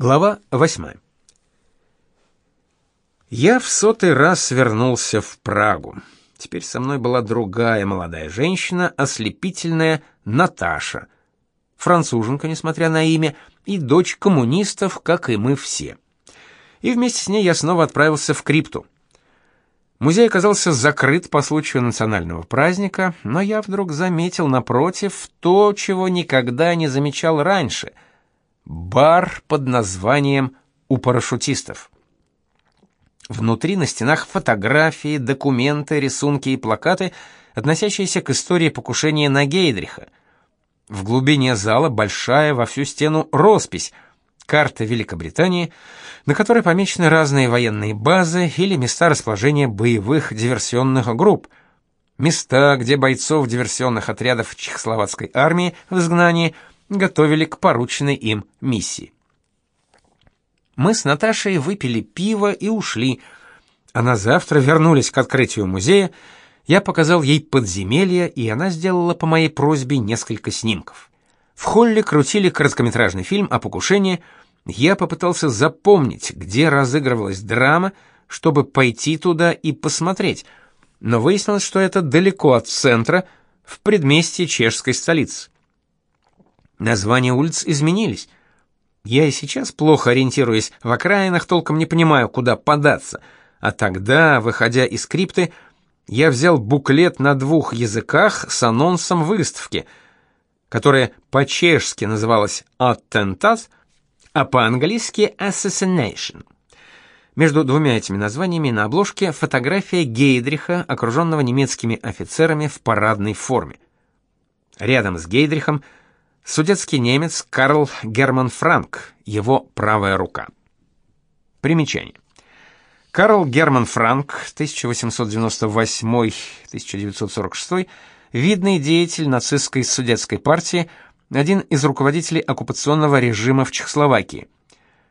Глава 8. Я в сотый раз вернулся в Прагу. Теперь со мной была другая молодая женщина, ослепительная Наташа. Француженка, несмотря на имя, и дочь коммунистов, как и мы все. И вместе с ней я снова отправился в крипту. Музей оказался закрыт по случаю национального праздника, но я вдруг заметил напротив то, чего никогда не замечал раньше — бар под названием «У парашютистов». Внутри на стенах фотографии, документы, рисунки и плакаты, относящиеся к истории покушения на Гейдриха. В глубине зала большая во всю стену роспись, карта Великобритании, на которой помечены разные военные базы или места расположения боевых диверсионных групп, места, где бойцов диверсионных отрядов Чехословацкой армии в изгнании – готовили к порученной им миссии. Мы с Наташей выпили пиво и ушли, а на завтра вернулись к открытию музея. Я показал ей подземелье, и она сделала по моей просьбе несколько снимков. В холле крутили короткометражный фильм о покушении. Я попытался запомнить, где разыгрывалась драма, чтобы пойти туда и посмотреть, но выяснилось, что это далеко от центра, в предместье чешской столицы. Названия улиц изменились. Я и сейчас плохо ориентируясь в окраинах, толком не понимаю, куда податься. А тогда, выходя из крипты, я взял буклет на двух языках с анонсом выставки, которая по-чешски называлась «Аттентат», а по-английски «Assassination». Между двумя этими названиями на обложке фотография Гейдриха, окруженного немецкими офицерами в парадной форме. Рядом с Гейдрихом – Судетский немец Карл Герман Франк, его правая рука. Примечание. Карл Герман Франк, 1898-1946, видный деятель нацистской судетской партии, один из руководителей оккупационного режима в Чехословакии.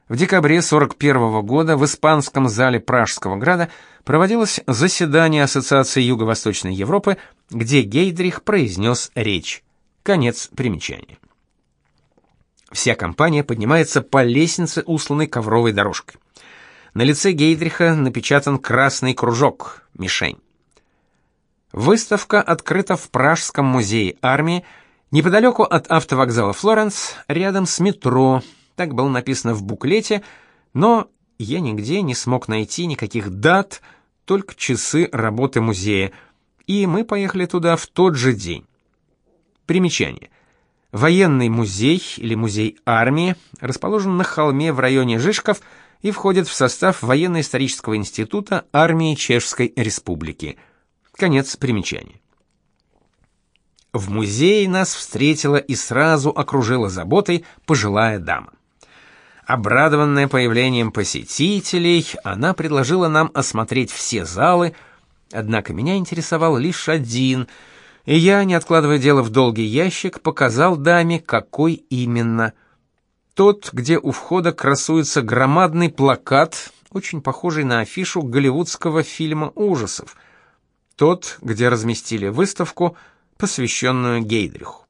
В декабре 41 года в испанском зале Пражского града проводилось заседание Ассоциации Юго-Восточной Европы, где Гейдрих произнес речь. Конец примечания. Вся компания поднимается по лестнице, усланной ковровой дорожкой. На лице Гейдриха напечатан красный кружок, мишень. Выставка открыта в Пражском музее армии, неподалеку от автовокзала Флоренс, рядом с метро. Так было написано в буклете, но я нигде не смог найти никаких дат, только часы работы музея, и мы поехали туда в тот же день. Примечание. Военный музей или музей армии расположен на холме в районе Жишков и входит в состав военно-исторического института армии Чешской Республики. Конец примечания. В музее нас встретила и сразу окружила заботой пожилая дама. Обрадованная появлением посетителей, она предложила нам осмотреть все залы, однако меня интересовал лишь один – и я, не откладывая дело в долгий ящик, показал даме, какой именно. Тот, где у входа красуется громадный плакат, очень похожий на афишу голливудского фильма ужасов. Тот, где разместили выставку, посвященную Гейдриху.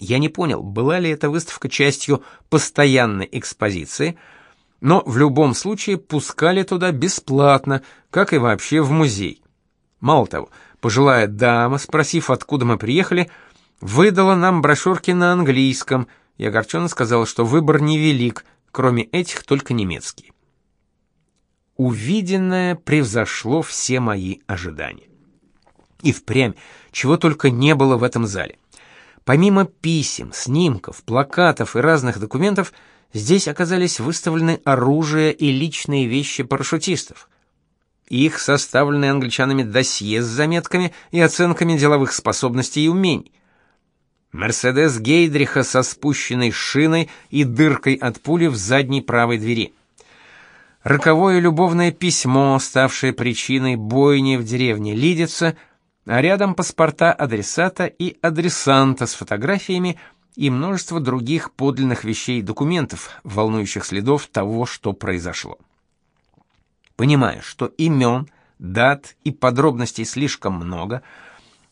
Я не понял, была ли эта выставка частью постоянной экспозиции, но в любом случае пускали туда бесплатно, как и вообще в музей. Мало того, Пожилая дама, спросив, откуда мы приехали, выдала нам брошюрки на английском и огорченно сказала, что выбор невелик, кроме этих только немецкий. Увиденное превзошло все мои ожидания. И впрямь, чего только не было в этом зале. Помимо писем, снимков, плакатов и разных документов, здесь оказались выставлены оружие и личные вещи парашютистов их составленные англичанами досье с заметками и оценками деловых способностей и умений. Мерседес Гейдриха со спущенной шиной и дыркой от пули в задней правой двери. Роковое любовное письмо, ставшее причиной бойни в деревне Лидица, а рядом паспорта адресата и адресанта с фотографиями и множество других подлинных вещей и документов, волнующих следов того, что произошло. Понимая, что имен, дат и подробностей слишком много,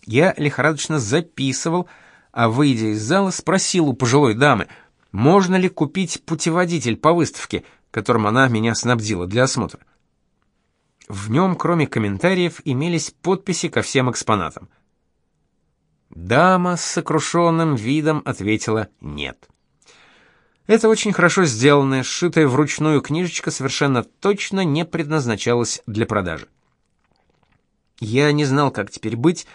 я лихорадочно записывал, а выйдя из зала, спросил у пожилой дамы: можно ли купить путеводитель по выставке, которым она меня снабдила для осмотра. В нем, кроме комментариев, имелись подписи ко всем экспонатам. Дама с сокрушенным видом ответила «нет». Это очень хорошо сделанная, сшитая вручную книжечка совершенно точно не предназначалась для продажи. Я не знал, как теперь быть,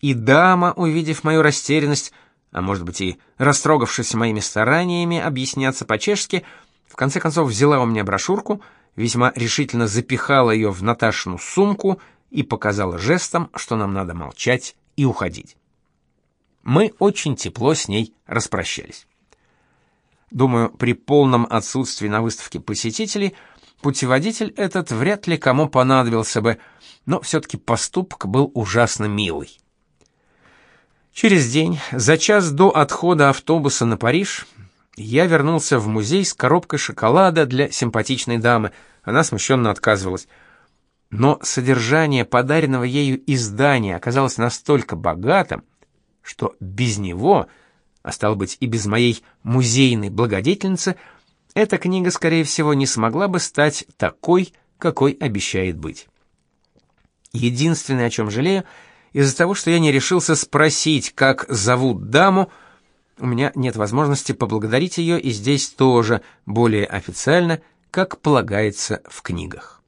и дама, увидев мою растерянность, а может быть и растрогавшись моими стараниями объясняться по-чешски, в конце концов взяла у меня брошюрку, весьма решительно запихала ее в Наташину сумку и показала жестом, что нам надо молчать и уходить. Мы очень тепло с ней распрощались. Думаю, при полном отсутствии на выставке посетителей путеводитель этот вряд ли кому понадобился бы, но все-таки поступок был ужасно милый. Через день, за час до отхода автобуса на Париж, я вернулся в музей с коробкой шоколада для симпатичной дамы. Она смущенно отказывалась. Но содержание подаренного ею издания оказалось настолько богатым, что без него – а стало быть и без моей музейной благодетельницы, эта книга, скорее всего, не смогла бы стать такой, какой обещает быть. Единственное, о чем жалею, из-за того, что я не решился спросить, как зовут даму, у меня нет возможности поблагодарить ее и здесь тоже, более официально, как полагается в книгах.